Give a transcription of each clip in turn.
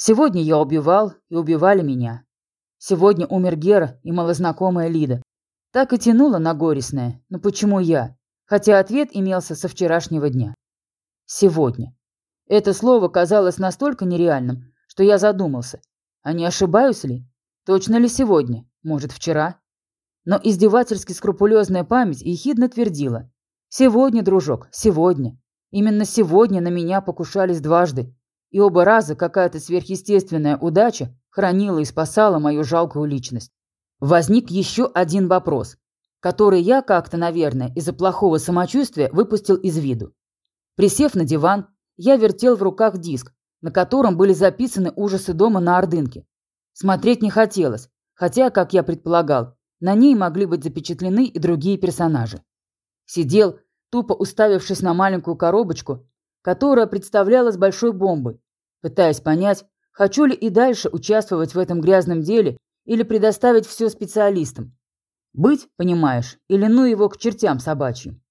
Сегодня я убивал, и убивали меня. Сегодня умер Гера и малознакомая Лида. Так и тянуло на горестное. Но почему я? Хотя ответ имелся со вчерашнего дня. Сегодня. Это слово казалось настолько нереальным, что я задумался. А не ошибаюсь ли? Точно ли сегодня? Может, вчера? Но издевательски скрупулезная память ехидно твердила. Сегодня, дружок, сегодня. Именно сегодня на меня покушались дважды. И оба раза какая-то сверхъестественная удача хранила и спасала мою жалкую личность. Возник еще один вопрос, который я как-то, наверное, из-за плохого самочувствия выпустил из виду. Присев на диван, я вертел в руках диск, на котором были записаны ужасы дома на Ордынке. Смотреть не хотелось, хотя, как я предполагал, на ней могли быть запечатлены и другие персонажи. Сидел, тупо уставившись на маленькую коробочку, которая представлялась большой бомбой, пытаясь понять, хочу ли и дальше участвовать в этом грязном деле или предоставить все специалистам. Быть, понимаешь, или ну его к чертям собачьим.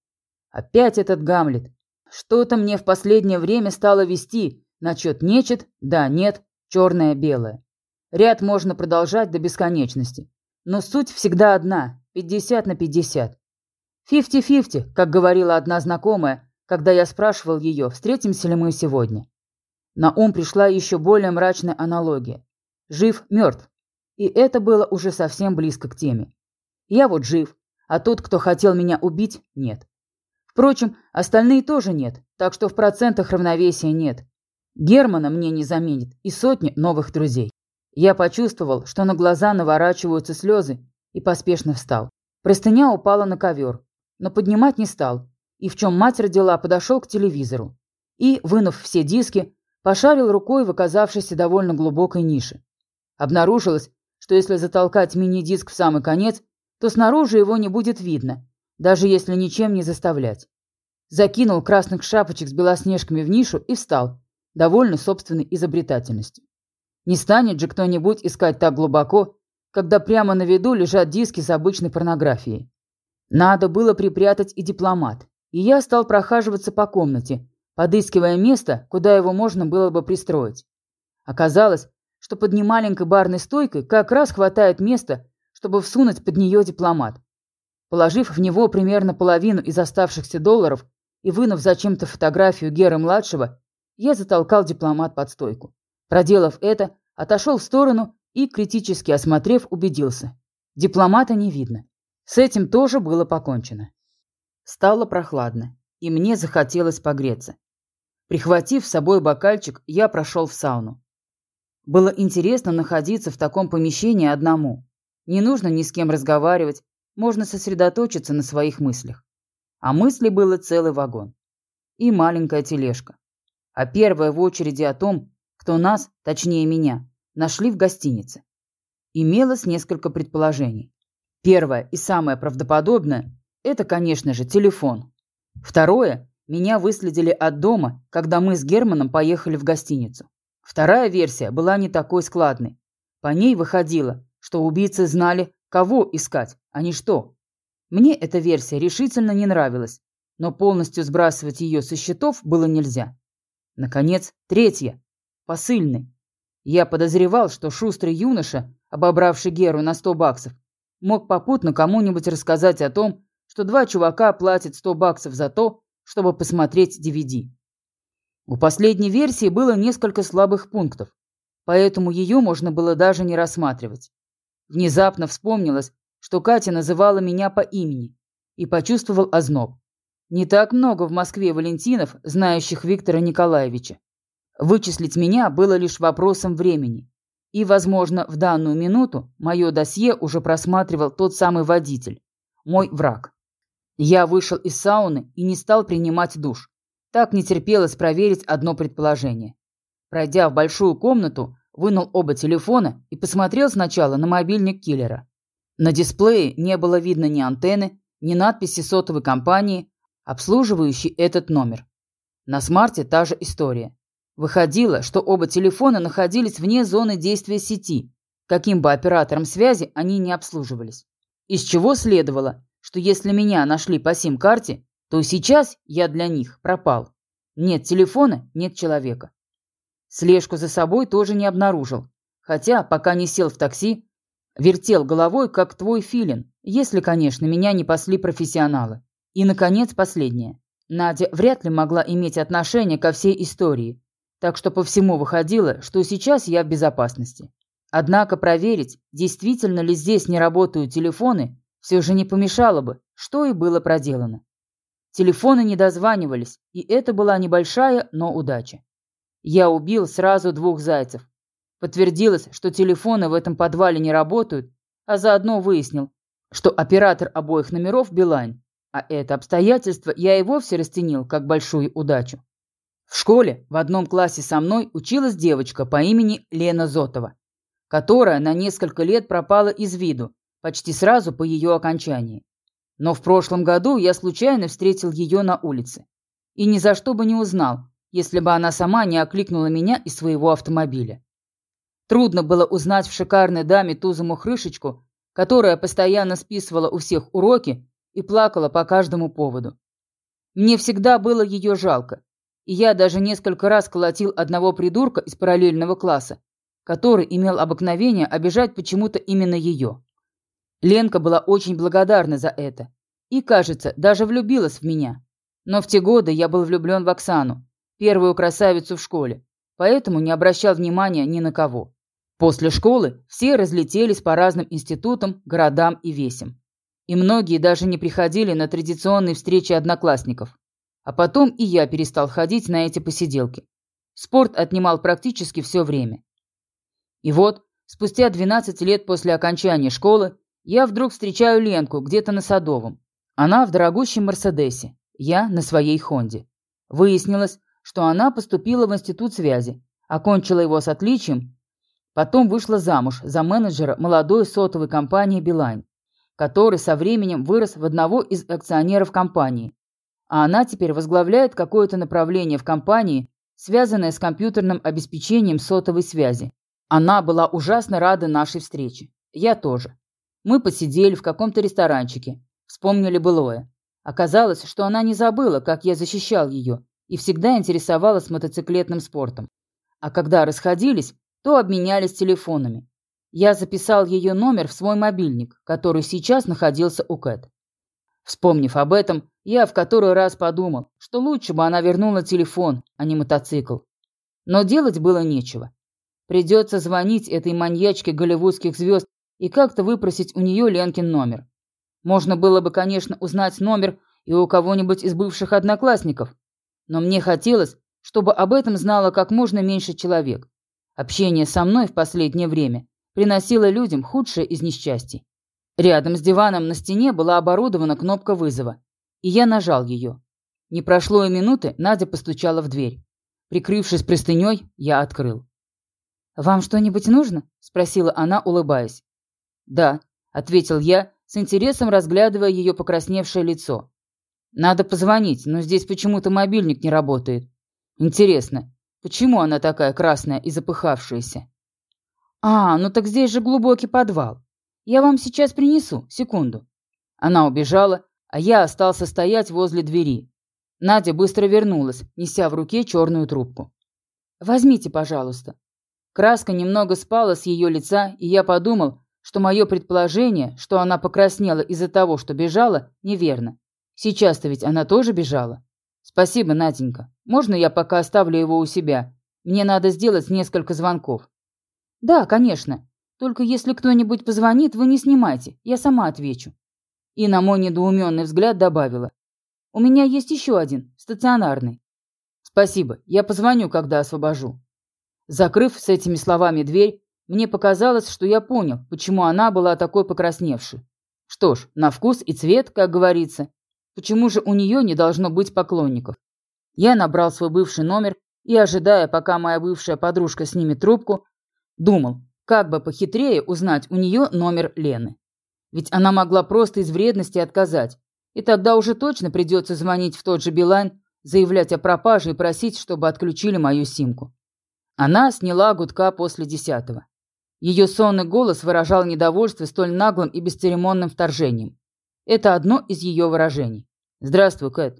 Опять этот Гамлет. Что-то мне в последнее время стало вести насчет нечет, да, нет, черное-белое. Ряд можно продолжать до бесконечности. Но суть всегда одна – 50 на 50. Фифти-фифти, как говорила одна знакомая, когда я спрашивал ее, встретимся ли мы сегодня. На ум пришла еще более мрачная аналогия. Жив, мертв. И это было уже совсем близко к теме. Я вот жив, а тот, кто хотел меня убить, нет. Впрочем, остальные тоже нет, так что в процентах равновесия нет. Германа мне не заменит и сотни новых друзей. Я почувствовал, что на глаза наворачиваются слезы, и поспешно встал. Простыня упала на ковер, но поднимать не стал, и в чем мать родила, подошел к телевизору. И, вынув все диски, пошарил рукой в оказавшейся довольно глубокой нише. Обнаружилось, что если затолкать мини-диск в самый конец, то снаружи его не будет видно, даже если ничем не заставлять. Закинул красных шапочек с белоснежками в нишу и встал, довольный собственной изобретательностью. Не станет же кто-нибудь искать так глубоко, когда прямо на виду лежат диски с обычной порнографией. Надо было припрятать и дипломат, и я стал прохаживаться по комнате, подыскивая место, куда его можно было бы пристроить. Оказалось, что под немаленькой барной стойкой как раз хватает места, чтобы всунуть под нее дипломат. Положив в него примерно половину из оставшихся долларов и вынув зачем-то фотографию Геры-младшего, я затолкал дипломат под стойку. Проделав это, отошел в сторону и, критически осмотрев, убедился. Дипломата не видно. С этим тоже было покончено. Стало прохладно, и мне захотелось погреться. Прихватив с собой бокальчик, я прошел в сауну. Было интересно находиться в таком помещении одному. Не нужно ни с кем разговаривать, можно сосредоточиться на своих мыслях. А мыслей было целый вагон. И маленькая тележка. А первая в очереди о том, кто нас, точнее меня, нашли в гостинице. Имелось несколько предположений. Первое и самое правдоподобное – это, конечно же, телефон. Второе – меня выследили от дома, когда мы с Германом поехали в гостиницу. Вторая версия была не такой складной. По ней выходило, что убийцы знали, кого искать, а не что. Мне эта версия решительно не нравилась, но полностью сбрасывать ее со счетов было нельзя. Наконец, третья Посыльный. Я подозревал, что шустрый юноша, обобравший Геру на сто баксов, мог попутно кому-нибудь рассказать о том, что два чувака платят сто баксов за то, чтобы посмотреть DVD. У последней версии было несколько слабых пунктов, поэтому ее можно было даже не рассматривать. Внезапно вспомнилось, что Катя называла меня по имени, и почувствовал озноб. Не так много в Москве Валентинов, знающих Виктора Николаевича. Вычислить меня было лишь вопросом времени. И, возможно, в данную минуту мое досье уже просматривал тот самый водитель, мой враг. Я вышел из сауны и не стал принимать душ. Так не терпелось проверить одно предположение. Пройдя в большую комнату, вынул оба телефона и посмотрел сначала на мобильник киллера. На дисплее не было видно ни антенны, ни надписи сотовой компании, обслуживающей этот номер. На смарте та же история. Выходило, что оба телефона находились вне зоны действия сети, каким бы оператором связи они не обслуживались. Из чего следовало, что если меня нашли по сим-карте, то сейчас я для них пропал. Нет телефона, нет человека. Слежку за собой тоже не обнаружил. Хотя, пока не сел в такси, вертел головой, как твой филин, если, конечно, меня не пасли профессионалы. И, наконец, последнее. Надя вряд ли могла иметь отношение ко всей истории, так что по всему выходило, что сейчас я в безопасности. Однако проверить, действительно ли здесь не работают телефоны, все же не помешало бы, что и было проделано. Телефоны не дозванивались, и это была небольшая, но удача. Я убил сразу двух зайцев. Подтвердилось, что телефоны в этом подвале не работают, а заодно выяснил, что оператор обоих номеров Билайн, а это обстоятельство я и вовсе расценил как большую удачу. В школе в одном классе со мной училась девочка по имени Лена Зотова, которая на несколько лет пропала из виду почти сразу по ее окончании. Но в прошлом году я случайно встретил ее на улице. И ни за что бы не узнал, если бы она сама не окликнула меня из своего автомобиля. Трудно было узнать в шикарной даме ту замухрышечку, которая постоянно списывала у всех уроки и плакала по каждому поводу. Мне всегда было ее жалко, и я даже несколько раз колотил одного придурка из параллельного класса, который имел обыкновение обижать почему-то именно ее. Ленка была очень благодарна за это и, кажется, даже влюбилась в меня. Но в те годы я был влюблен в Оксану, первую красавицу в школе, поэтому не обращал внимания ни на кого. После школы все разлетелись по разным институтам, городам и весям. И многие даже не приходили на традиционные встречи одноклассников. А потом и я перестал ходить на эти посиделки. Спорт отнимал практически все время. И вот, спустя 12 лет после окончания школы, я вдруг встречаю Ленку где-то на Садовом. Она в дорогущем Мерседесе, я на своей Хонде. Выяснилось, что она поступила в институт связи, окончила его с отличием, потом вышла замуж за менеджера молодой сотовой компании «Билайн», который со временем вырос в одного из акционеров компании. А она теперь возглавляет какое-то направление в компании, связанное с компьютерным обеспечением сотовой связи. Она была ужасно рада нашей встрече. Я тоже. Мы посидели в каком-то ресторанчике, вспомнили былое. Оказалось, что она не забыла, как я защищал ее, и всегда интересовалась мотоциклетным спортом. А когда расходились, то обменялись телефонами. Я записал ее номер в свой мобильник, который сейчас находился у Кэт. Вспомнив об этом, я в который раз подумал, что лучше бы она вернула телефон, а не мотоцикл. Но делать было нечего. Придется звонить этой маньячке голливудских звезд и как-то выпросить у нее Ленкин номер. Можно было бы, конечно, узнать номер и у кого-нибудь из бывших одноклассников, но мне хотелось, чтобы об этом знало как можно меньше человек. Общение со мной в последнее время приносило людям худшее из несчастий. Рядом с диваном на стене была оборудована кнопка вызова, и я нажал ее. Не прошло и минуты, Надя постучала в дверь. Прикрывшись простыней, я открыл. «Вам что-нибудь нужно?» – спросила она, улыбаясь. «Да», — ответил я, с интересом разглядывая ее покрасневшее лицо. «Надо позвонить, но здесь почему-то мобильник не работает. Интересно, почему она такая красная и запыхавшаяся?» «А, ну так здесь же глубокий подвал. Я вам сейчас принесу, секунду». Она убежала, а я остался стоять возле двери. Надя быстро вернулась, неся в руке черную трубку. «Возьмите, пожалуйста». Краска немного спала с ее лица, и я подумал, что мое предположение, что она покраснела из-за того, что бежала, неверно. Сейчас-то ведь она тоже бежала. Спасибо, Наденька. Можно я пока оставлю его у себя? Мне надо сделать несколько звонков. Да, конечно. Только если кто-нибудь позвонит, вы не снимайте. Я сама отвечу. И на мой недоуменный взгляд добавила. У меня есть еще один, стационарный. Спасибо, я позвоню, когда освобожу. Закрыв с этими словами дверь, мне показалось, что я понял, почему она была такой покрасневшей. Что ж, на вкус и цвет, как говорится. Почему же у нее не должно быть поклонников? Я набрал свой бывший номер и, ожидая, пока моя бывшая подружка снимет трубку, думал, как бы похитрее узнать у нее номер Лены. Ведь она могла просто из вредности отказать. И тогда уже точно придется звонить в тот же Билайн, заявлять о пропаже и просить, чтобы отключили мою симку. Она сняла гудка после десятого. Ее сонный голос выражал недовольство столь наглым и бесцеремонным вторжением. Это одно из ее выражений. «Здравствуй, Кэт».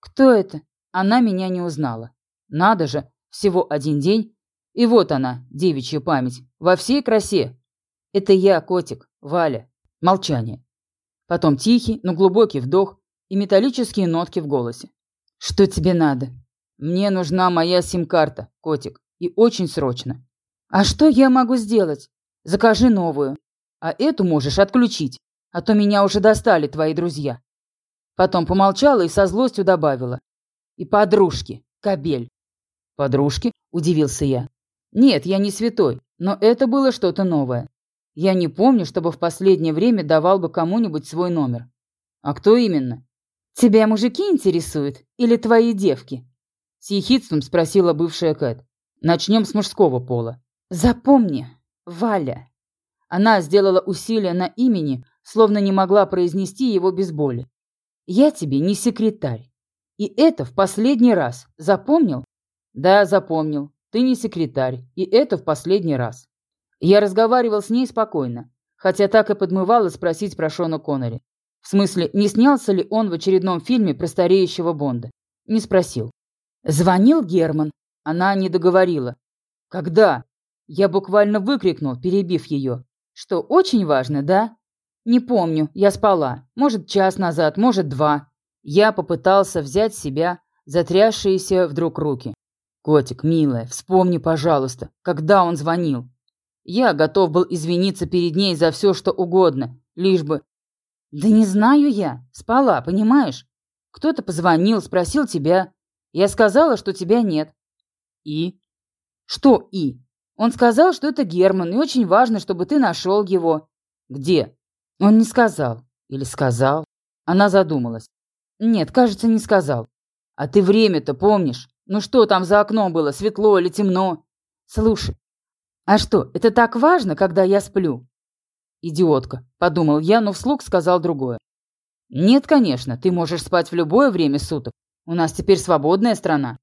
«Кто это?» Она меня не узнала. Надо же, всего один день, И вот она, девичья память, во всей красе. Это я, котик, Валя. Молчание. Потом тихий, но глубокий вдох и металлические нотки в голосе. Что тебе надо? Мне нужна моя сим-карта, котик, и очень срочно. А что я могу сделать? Закажи новую. А эту можешь отключить, а то меня уже достали твои друзья. Потом помолчала и со злостью добавила. И подружки, кабель. Подружки? Удивился я. Нет, я не святой, но это было что-то новое. Я не помню, чтобы в последнее время давал бы кому-нибудь свой номер. А кто именно? Тебя мужики интересуют или твои девки? С ехидством спросила бывшая Кэт. Начнем с мужского пола. Запомни, Валя. Она сделала усилие на имени, словно не могла произнести его без боли. Я тебе не секретарь. И это в последний раз. Запомнил? Да, запомнил. Ты не секретарь. И это в последний раз. Я разговаривал с ней спокойно, хотя так и подмывало спросить про Шона Коннери. В смысле, не снялся ли он в очередном фильме про стареющего Бонда? Не спросил. Звонил Герман. Она не договорила. Когда? Я буквально выкрикнул, перебив ее. Что, очень важно, да? Не помню, я спала. Может, час назад, может, два. Я попытался взять себя, затрясшиеся вдруг руки. «Котик, милая, вспомни, пожалуйста, когда он звонил?» Я готов был извиниться перед ней за все, что угодно, лишь бы... Да не знаю я. Спала, понимаешь? Кто-то позвонил, спросил тебя. Я сказала, что тебя нет. И? Что и? Он сказал, что это Герман, и очень важно, чтобы ты нашел его. Где? Он не сказал. Или сказал? Она задумалась. Нет, кажется, не сказал. А ты время-то помнишь? Ну что там за окном было, светло или темно? Слушай, а что, это так важно, когда я сплю? Идиотка, подумал я, но вслух сказал другое. Нет, конечно, ты можешь спать в любое время суток. У нас теперь свободная страна.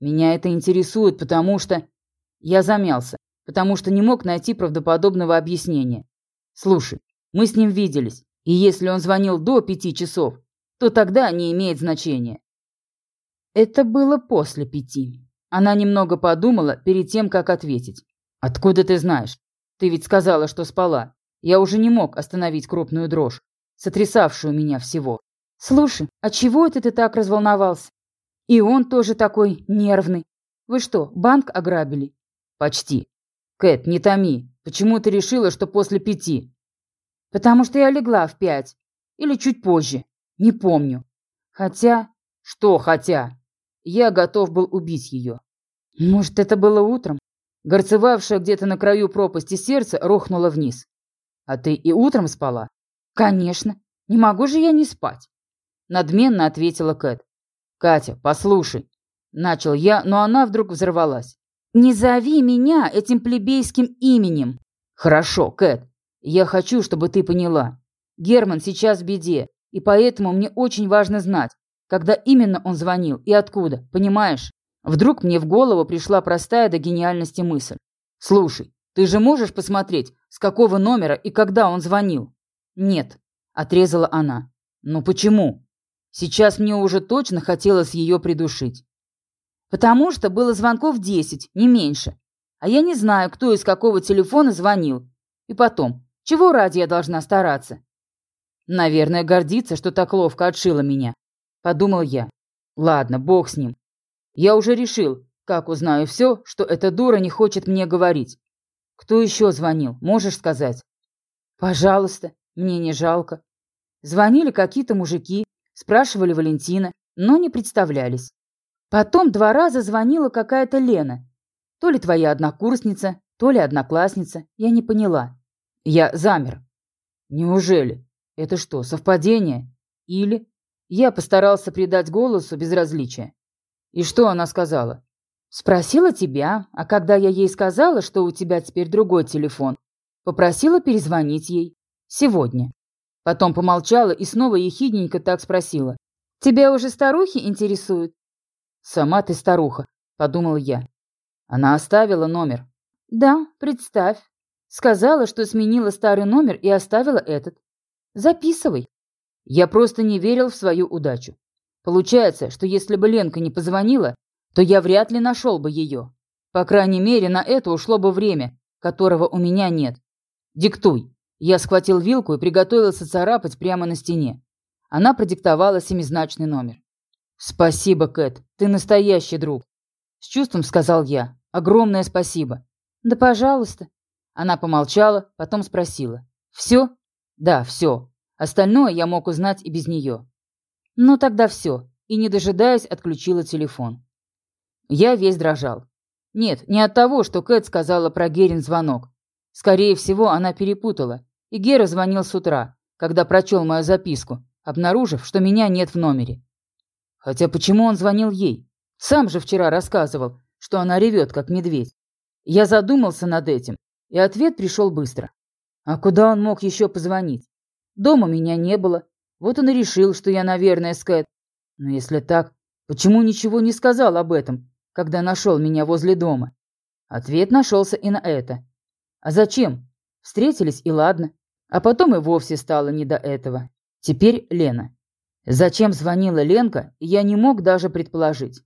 Меня это интересует, потому что... Я замялся, потому что не мог найти правдоподобного объяснения. Слушай, мы с ним виделись, и если он звонил до пяти часов, то тогда не имеет значения. Это было после пяти. Она немного подумала перед тем, как ответить. «Откуда ты знаешь? Ты ведь сказала, что спала. Я уже не мог остановить крупную дрожь, сотрясавшую меня всего. Слушай, а чего это ты так разволновался? И он тоже такой нервный. Вы что, банк ограбили? Почти. Кэт, не томи. Почему ты решила, что после пяти? Потому что я легла в пять. Или чуть позже. Не помню. Хотя... Что хотя? Я готов был убить ее. Может, это было утром? Горцевавшее где-то на краю пропасти сердце рухнуло вниз. «А ты и утром спала?» «Конечно. Не могу же я не спать!» Надменно ответила Кэт. «Катя, послушай!» Начал я, но она вдруг взорвалась. «Не зови меня этим плебейским именем!» «Хорошо, Кэт. Я хочу, чтобы ты поняла. Герман сейчас в беде, и поэтому мне очень важно знать, когда именно он звонил и откуда, понимаешь?» Вдруг мне в голову пришла простая до гениальности мысль. «Слушай, ты же можешь посмотреть, с какого номера и когда он звонил?» «Нет», — отрезала она. «Ну почему?» Сейчас мне уже точно хотелось ее придушить. «Потому что было звонков десять, не меньше. А я не знаю, кто из какого телефона звонил. И потом, чего ради я должна стараться?» «Наверное, гордится, что так ловко отшила меня», — подумал я. «Ладно, бог с ним. Я уже решил, как узнаю все, что эта дура не хочет мне говорить. Кто еще звонил, можешь сказать? Пожалуйста, мне не жалко. Звонили какие-то мужики, спрашивали Валентина, но не представлялись. Потом два раза звонила какая-то Лена. То ли твоя однокурсница, то ли одноклассница, я не поняла. Я замер. Неужели? Это что, совпадение? Или... Я постарался придать голосу безразличие. И что она сказала? Спросила тебя, а когда я ей сказала, что у тебя теперь другой телефон, попросила перезвонить ей. Сегодня. Потом помолчала и снова ехидненько так спросила. «Тебя уже старухи интересуют?» «Сама ты старуха», — подумал я. Она оставила номер. «Да, представь. Сказала, что сменила старый номер и оставила этот. Записывай». Я просто не верил в свою удачу. Получается, что если бы Ленка не позвонила, то я вряд ли нашел бы ее. По крайней мере, на это ушло бы время, которого у меня нет. Диктуй. Я схватил вилку и приготовился царапать прямо на стене. Она продиктовала семизначный номер. «Спасибо, Кэт, ты настоящий друг», — с чувством сказал я. «Огромное спасибо». «Да пожалуйста». Она помолчала, потом спросила. «Все?» «Да, все. Остальное я мог узнать и без нее». «Ну тогда все», и, не дожидаясь, отключила телефон. Я весь дрожал. Нет, не от того, что Кэт сказала про Герин звонок. Скорее всего, она перепутала. И Гера звонил с утра, когда прочел мою записку, обнаружив, что меня нет в номере. Хотя почему он звонил ей? Сам же вчера рассказывал, что она ревет, как медведь. Я задумался над этим, и ответ пришел быстро. А куда он мог еще позвонить? Дома меня не было. Вот он и решил, что я, наверное, с. Но если так, почему ничего не сказал об этом, когда нашел меня возле дома? Ответ нашелся и на это. А зачем? Встретились и ладно. А потом и вовсе стало не до этого. Теперь Лена. Зачем звонила Ленка, я не мог даже предположить.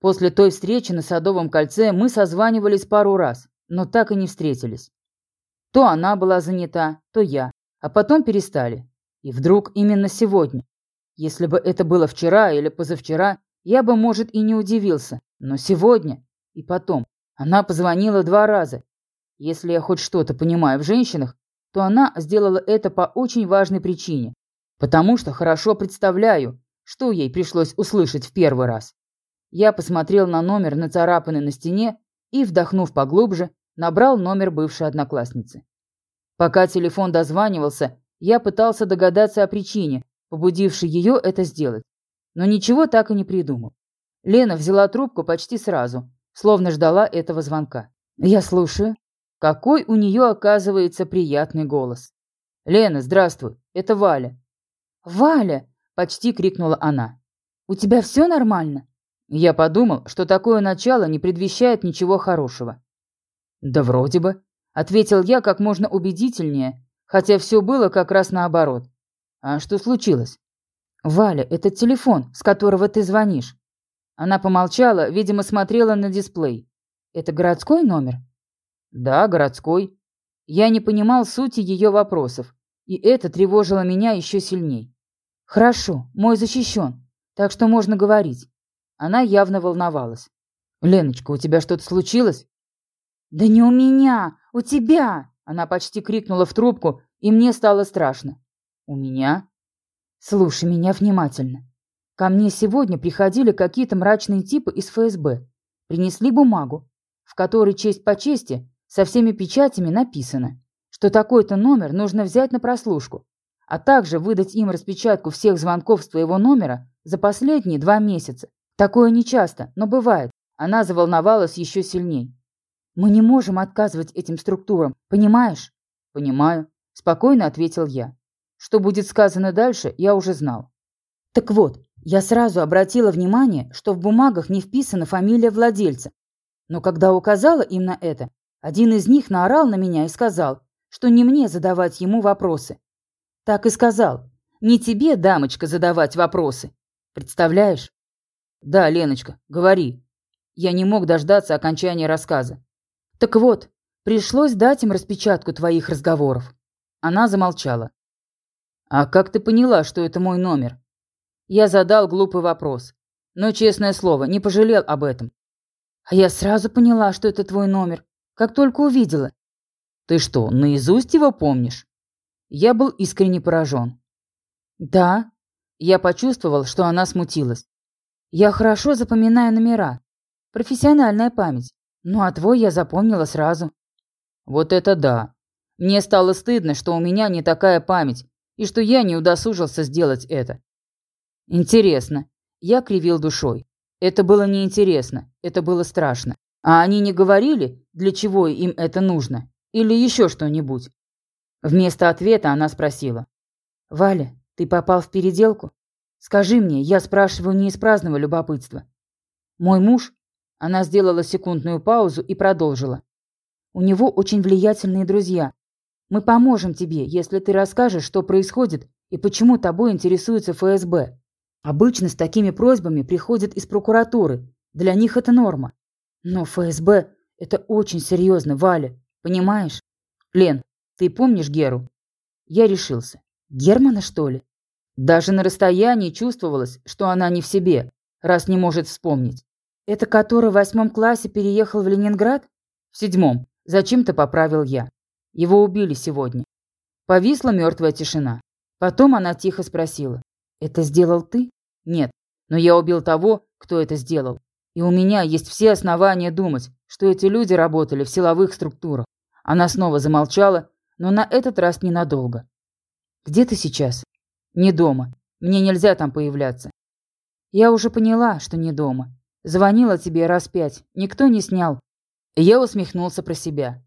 После той встречи на Садовом кольце мы созванивались пару раз, но так и не встретились. То она была занята, то я, а потом перестали. И вдруг именно сегодня. Если бы это было вчера или позавчера, я бы, может, и не удивился. Но сегодня и потом. Она позвонила два раза. Если я хоть что-то понимаю в женщинах, то она сделала это по очень важной причине. Потому что хорошо представляю, что ей пришлось услышать в первый раз. Я посмотрел на номер, нацарапанный на стене, и, вдохнув поглубже, набрал номер бывшей одноклассницы. Пока телефон дозванивался, я пытался догадаться о причине, побудившей ее это сделать. Но ничего так и не придумал. Лена взяла трубку почти сразу, словно ждала этого звонка. Я слушаю. Какой у нее, оказывается, приятный голос. «Лена, здравствуй, это Валя». «Валя!» – почти крикнула она. «У тебя все нормально?» Я подумал, что такое начало не предвещает ничего хорошего. «Да вроде бы», – ответил я как можно убедительнее, хотя все было как раз наоборот. «А что случилось?» «Валя, это телефон, с которого ты звонишь». Она помолчала, видимо, смотрела на дисплей. «Это городской номер?» «Да, городской». Я не понимал сути ее вопросов, и это тревожило меня еще сильней. «Хорошо, мой защищен, так что можно говорить». Она явно волновалась. «Леночка, у тебя что-то случилось?» «Да не у меня, у тебя!» Она почти крикнула в трубку, и мне стало страшно. «У меня?» «Слушай меня внимательно. Ко мне сегодня приходили какие-то мрачные типы из ФСБ. Принесли бумагу, в которой честь по чести со всеми печатями написано, что такой-то номер нужно взять на прослушку, а также выдать им распечатку всех звонков с твоего номера за последние два месяца. Такое нечасто, но бывает. Она заволновалась еще сильней. Мы не можем отказывать этим структурам, понимаешь? Понимаю. Спокойно ответил я. Что будет сказано дальше, я уже знал. Так вот, я сразу обратила внимание, что в бумагах не вписана фамилия владельца. Но когда указала им на это, один из них наорал на меня и сказал, что не мне задавать ему вопросы. Так и сказал. Не тебе, дамочка, задавать вопросы. Представляешь? Да, Леночка, говори. Я не мог дождаться окончания рассказа. Так вот, пришлось дать им распечатку твоих разговоров. Она замолчала. «А как ты поняла, что это мой номер?» Я задал глупый вопрос, но, честное слово, не пожалел об этом. «А я сразу поняла, что это твой номер, как только увидела». «Ты что, наизусть его помнишь?» Я был искренне поражен. «Да». Я почувствовал, что она смутилась. «Я хорошо запоминаю номера. Профессиональная память. Ну а твой я запомнила сразу». «Вот это да. Мне стало стыдно, что у меня не такая память, и что я не удосужился сделать это. Интересно. Я кривил душой. Это было неинтересно, это было страшно. А они не говорили, для чего им это нужно? Или еще что-нибудь? Вместо ответа она спросила. «Валя, ты попал в переделку? Скажи мне, я спрашиваю не из праздного любопытства. Мой муж...» Она сделала секундную паузу и продолжила. «У него очень влиятельные друзья, мы поможем тебе, если ты расскажешь, что происходит и почему тобой интересуется ФСБ. Обычно с такими просьбами приходят из прокуратуры. Для них это норма. Но ФСБ Это очень серьезно, Валя. Понимаешь? Лен, ты помнишь Геру? Я решился. Германа, что ли? Даже на расстоянии чувствовалось, что она не в себе, раз не может вспомнить. Это который в восьмом классе переехал в Ленинград? В седьмом. Зачем-то поправил я. Его убили сегодня. Повисла мертвая тишина. Потом она тихо спросила. «Это сделал ты?» «Нет, но я убил того, кто это сделал. И у меня есть все основания думать, что эти люди работали в силовых структурах». Она снова замолчала, но на этот раз ненадолго. «Где ты сейчас?» «Не дома. Мне нельзя там появляться». «Я уже поняла, что не дома. Звонила тебе раз пять. Никто не снял». Я усмехнулся про себя.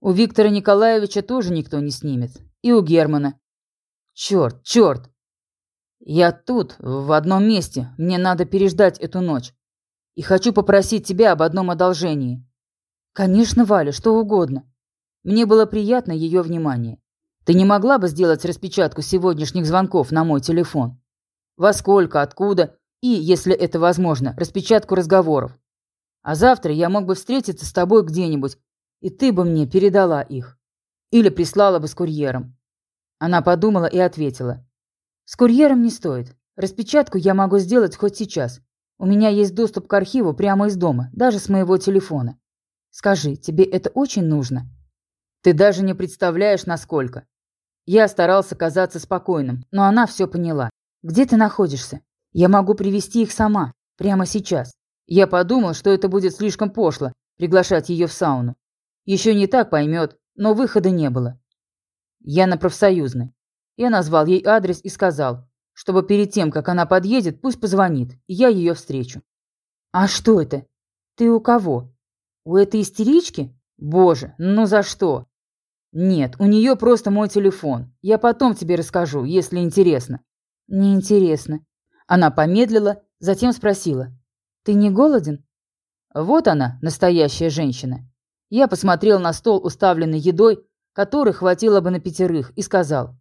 У Виктора Николаевича тоже никто не снимет. И у Германа. Черт, черт. Я тут, в одном месте. Мне надо переждать эту ночь. И хочу попросить тебя об одном одолжении. Конечно, Валя, что угодно. Мне было приятно ее внимание. Ты не могла бы сделать распечатку сегодняшних звонков на мой телефон? Во сколько, откуда и, если это возможно, распечатку разговоров. А завтра я мог бы встретиться с тобой где-нибудь и ты бы мне передала их. Или прислала бы с курьером». Она подумала и ответила. «С курьером не стоит. Распечатку я могу сделать хоть сейчас. У меня есть доступ к архиву прямо из дома, даже с моего телефона. Скажи, тебе это очень нужно?» «Ты даже не представляешь, насколько». Я старался казаться спокойным, но она все поняла. «Где ты находишься? Я могу привести их сама, прямо сейчас». Я подумал, что это будет слишком пошло, приглашать ее в сауну. Еще не так поймет, но выхода не было. Я на профсоюзной. Я назвал ей адрес и сказал, чтобы перед тем, как она подъедет, пусть позвонит, и я ее встречу. А что это? Ты у кого? У этой истерички? Боже, ну за что? Нет, у нее просто мой телефон. Я потом тебе расскажу, если интересно. Неинтересно. Она помедлила, затем спросила. Ты не голоден? Вот она, настоящая женщина. Я посмотрел на стол, уставленный едой, которой хватило бы на пятерых, и сказал.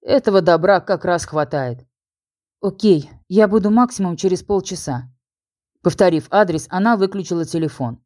«Этого добра как раз хватает». «Окей, я буду максимум через полчаса». Повторив адрес, она выключила телефон.